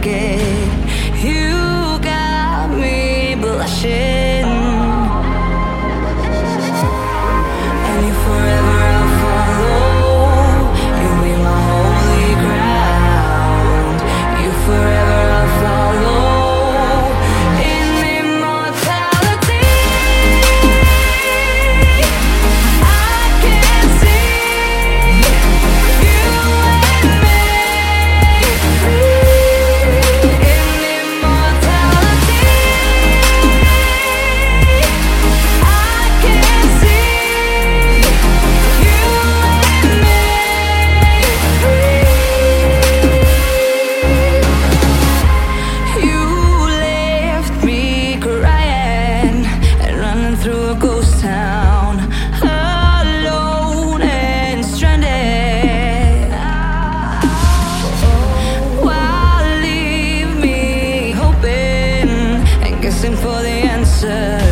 again. for the answer.